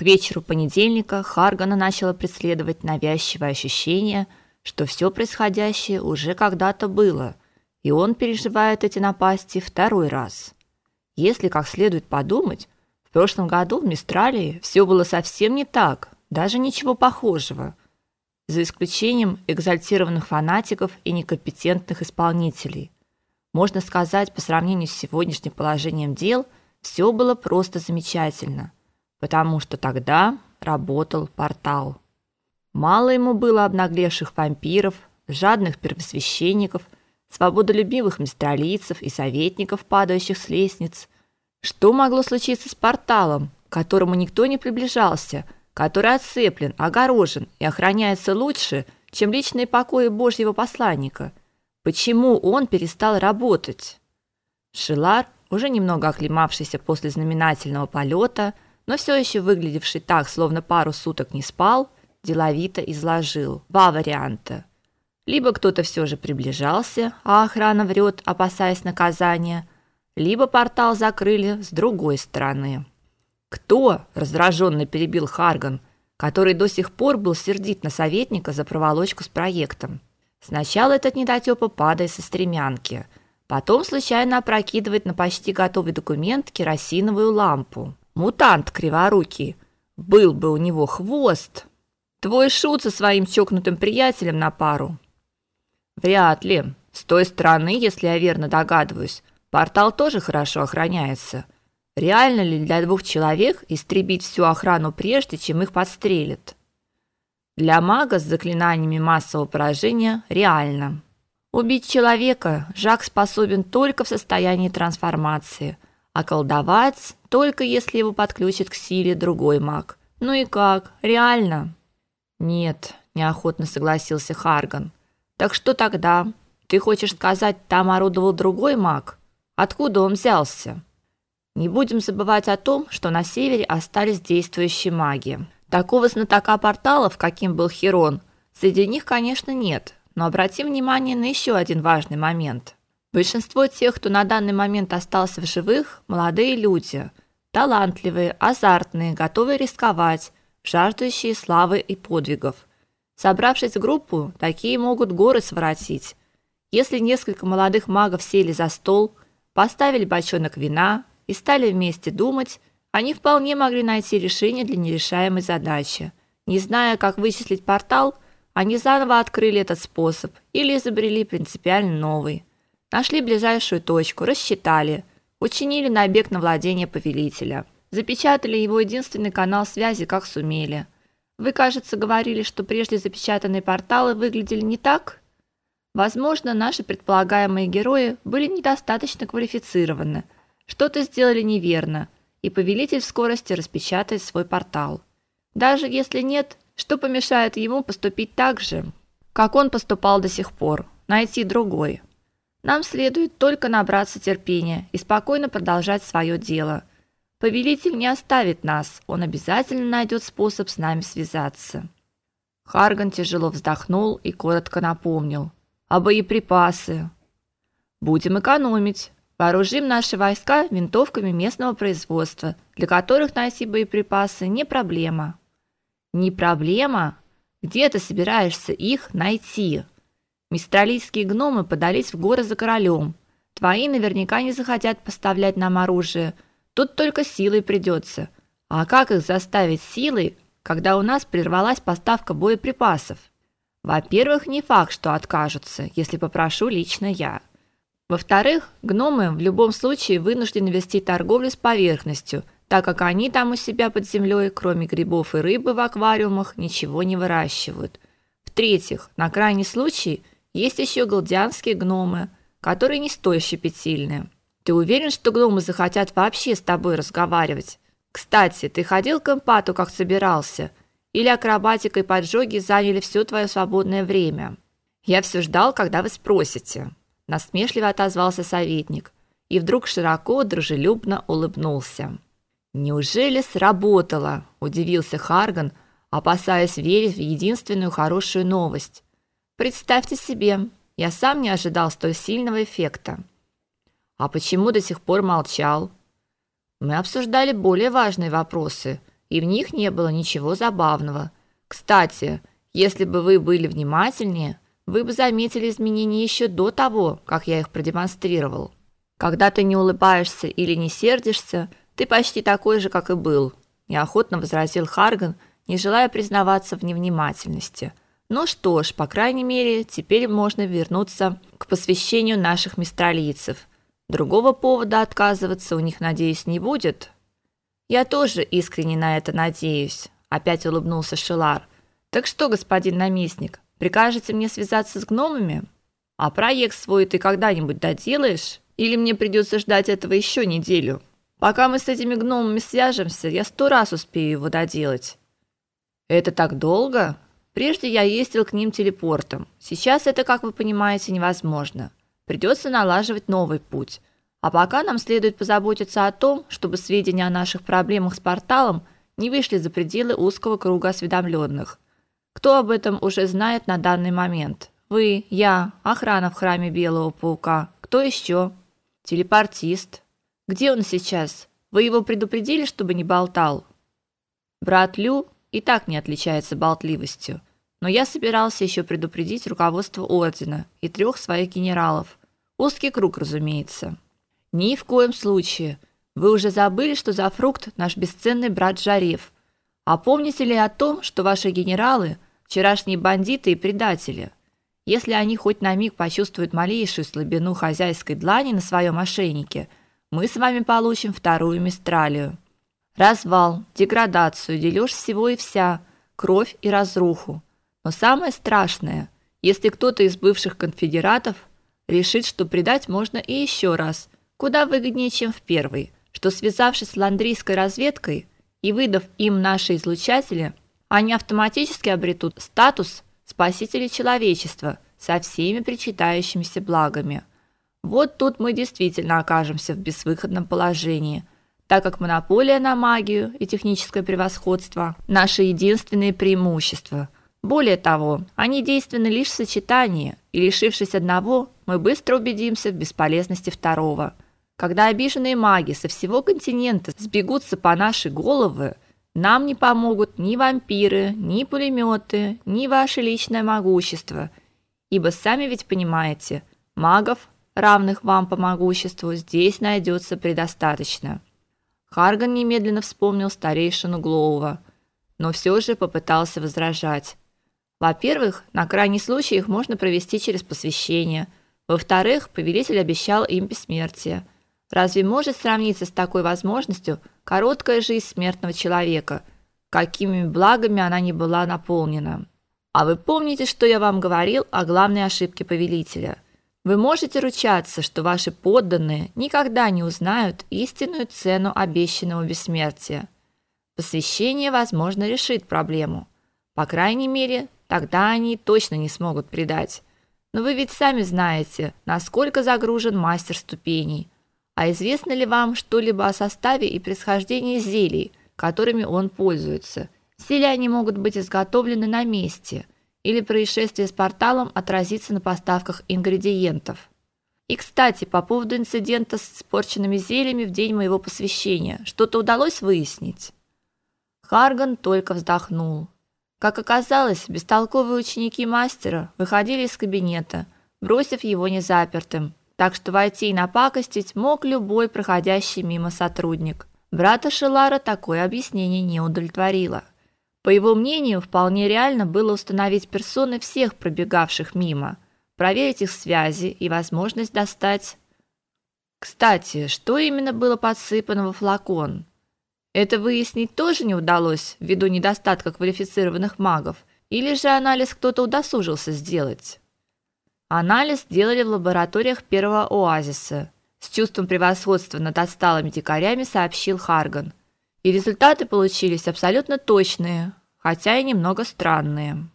К вечеру понедельника Харгана начало преследовать навязчивое ощущение, что все происходящее уже когда-то было, и он переживает эти напасти второй раз. Если как следует подумать, в прошлом году в Мистралии все было совсем не так, даже ничего похожего, за исключением экзальтированных фанатиков и некомпетентных исполнителей. Можно сказать, по сравнению с сегодняшним положением дел, все было просто замечательно, потому что тогда работал портал. Мало ему было обнаглевших вампиров, жадных первосвященников, свободолюбивых мистралийцев и советников, падающих с лестниц – что могло случиться с порталом, к которому никто не приближался, который отцеплен, огорожен и охраняется лучше, чем личные покои Божьего посланника? Почему он перестал работать? Шилар, уже немного оклемавшийся после знаменательного полета, но все еще выглядевший так, словно пару суток не спал, деловито изложил два варианта. Либо кто-то все же приближался, а охрана врет, опасаясь наказания – либо портал закрыли с другой стороны. Кто? раздраженно перебил Харган, который до сих пор был сердит на советника за проволочку с проектом. Сначала этот недотёпа падает со стремянки, потом случайно опрокидывает на почти готовый документ керосиновую лампу. Мутант криворукий. Был бы у него хвост. Твой шут со своим чокнутым приятелем на пару. Вряд ли. С той стороны, если я верно догадываюсь, Портал тоже хорошо охраняется. Реально ли для двух человек истребить всю охрану прежде, чем их подстрелят? Для мага с заклинаниями массового поражения реально. Убить человека Жак способен только в состоянии трансформации, а колдовать только если его подключит к силе другой маг. Ну и как? Реально? Нет, неохотно согласился Харган. Так что тогда? Ты хочешь сказать, там орудовал другой маг? Откуда он взялся? Не будем забывать о том, что на севере остались действующие маги. Такого знатока порталов, каким был Хирон, среди них, конечно, нет. Но обратим внимание на еще один важный момент. Большинство тех, кто на данный момент остался в живых, молодые люди, талантливые, азартные, готовые рисковать, жаждущие славы и подвигов. Собравшись в группу, такие могут горы своротить. Если несколько молодых магов сели за стол, поставили бочонок вина и стали вместе думать, они вполне могли найти решение для нерешаемой задачи. Не зная, как вычислить портал, они заново открыли этот способ или изобрели принципиально новый. Нашли ближайшую точку, рассчитали, учинили набег на владение повелителя. Запечатали его единственный канал связи, как сумели. Вы, кажется, говорили, что прежде запечатанные порталы выглядели не так? Возможно, наши предполагаемые герои были недостаточно квалифицированы, что-то сделали неверно, и повелитель в скорости распечатает свой портал. Даже если нет, что помешает ему поступить так же, как он поступал до сих пор, найти другой. Нам следует только набраться терпения и спокойно продолжать свое дело. Повелитель не оставит нас, он обязательно найдет способ с нами связаться. Харган тяжело вздохнул и коротко напомнил: а боеприпасы? Будем экономить. Вооружим наши войска винтовками местного производства, для которых найти боеприпасы не проблема. Не проблема? Где ты собираешься их найти? Мистралийские гномы подались в горы за королем. Твои наверняка не захотят поставлять нам оружие. Тут только силой придется. А как их заставить силой, когда у нас прервалась поставка боеприпасов? Во-первых, не факт, что откажутся, если попрошу лично я. Во-вторых, гномы в любом случае вынуждены вести торговлю с поверхностью, так как они там у себя под землей, кроме грибов и рыбы в аквариумах, ничего не выращивают. В-третьих, на крайний случай есть еще галдианские гномы, которые не столь щепетильны. Ты уверен, что гномы захотят вообще с тобой разговаривать? Кстати, ты ходил к эмпату, как собирался? Или акробатика и поджоги заняли все твое свободное время? Я все ждал, когда вы спросите, насмешливо отозвался советник и вдруг широко дружелюбно улыбнулся. Неужели сработало? удивился Харган, опасаясь верить в единственную хорошую новость. Представьте себе, я сам не ожидал столь сильного эффекта. А почему до сих пор молчал? Мы обсуждали более важные вопросы и в них не было ничего забавного. Кстати, если бы вы были внимательнее, вы бы заметили изменения еще до того, как я их продемонстрировал. Когда ты не улыбаешься или не сердишься, ты почти такой же, как и был, неохотно возразил Харган, не желая признаваться в невнимательности. Ну что ж, по крайней мере, теперь можно вернуться к посвящению наших мистралийцев. Другого повода отказываться у них, надеюсь, не будет. Я тоже искренне на это надеюсь, опять улыбнулся Шилар. Так что, господин наместник, прикажете мне связаться с гномами? А проект свой ты когда-нибудь доделаешь? Или мне придется ждать этого еще неделю? Пока мы с этими гномами свяжемся, я сто раз успею его доделать. Это так долго? Прежде я ездил к ним телепортом. Сейчас это, как вы понимаете, невозможно. Придется налаживать новый путь. А пока нам следует позаботиться о том, чтобы сведения о наших проблемах с порталом не вышли за пределы узкого круга осведомленных. Кто об этом уже знает на данный момент? Вы, я, охрана в храме Белого паука. Кто еще? Телепортист. Где он сейчас? Вы его предупредили, чтобы не болтал? Брат Лю и так не отличается болтливостью, но я собирался еще предупредить руководство ордена и трех своих генералов. Узкий круг, разумеется. Ни в коем случае. Вы уже забыли, что за фрукт наш бесценный брат Жарев. А помните ли о том, что ваши генералы вчерашние бандиты и предатели? Если они хоть на миг почувствуют малейшую слабину хозяйской длани на своем ошейнике, мы с вами получим вторую мистралию. Развал, деградацию, дележ всего и вся, кровь и разруху. Но самое страшное, если кто-то из бывших конфедератов решит, что предать можно и еще раз, куда выгоднее, чем в первый, что связавшись с ландрийской разведкой и выдав им наши излучатели, они автоматически обретут статус спасителей человечества со всеми причитающимися благами. Вот тут мы действительно окажемся в безвыходном положении, так как монополия на магию и техническое превосходство наши единственные преимущества. Более того, они действенны лишь в сочетании, и лишившись одного, мы быстро убедимся в бесполезности второго. Когда обиженные маги со всего континента сбегутся по нашей головы, нам не помогут ни вампиры, ни пулеметы, ни ваше личное могущество, ибо сами ведь понимаете, магов, равных вам по могуществу, здесь найдется предостаточно. Харган немедленно вспомнил старейшину Глоува, но все же попытался возражать. Во-первых, на крайний случай их можно провести через посвящение. Во-вторых, повелитель обещал им бессмертие. Разве может сравниться с такой возможностью короткая жизнь смертного человека, какими благами она не была наполнена? А вы помните, что я вам говорил о главной ошибке повелителя? Вы можете ручаться, что ваши подданные никогда не узнают истинную цену обещанного бессмертия. Посвящение, возможно, решит проблему. По крайней мере, тогда они точно не смогут предать. Но вы ведь сами знаете, насколько загружен мастер ступеней – а известно ли вам что-либо о составе и происхождении зелий, которыми он пользуется? Ли они могут быть изготовлены на месте? Или происшествие с порталом отразится на поставках ингредиентов? И, кстати, по поводу инцидента с испорченными зельями в день моего посвящения, что-то удалось выяснить? Харган только вздохнул. Как оказалось, бестолковые ученики мастера выходили из кабинета, бросив его незапертым, так что войти и напакостить мог любой проходящий мимо сотрудник. Брата Шелара такое объяснение не удовлетворило. По его мнению, вполне реально было установить персоны всех пробегавших мимо, проверить их связи и возможность достать. Кстати, что именно было подсыпано во флакон? Это выяснить тоже не удалось ввиду недостатка квалифицированных магов, или же анализ кто-то удосужился сделать? Анализ делали в лабораториях первого оазиса. С чувством превосходства над отсталыми дикарями сообщил Харган. И результаты получились абсолютно точные, хотя и немного странные.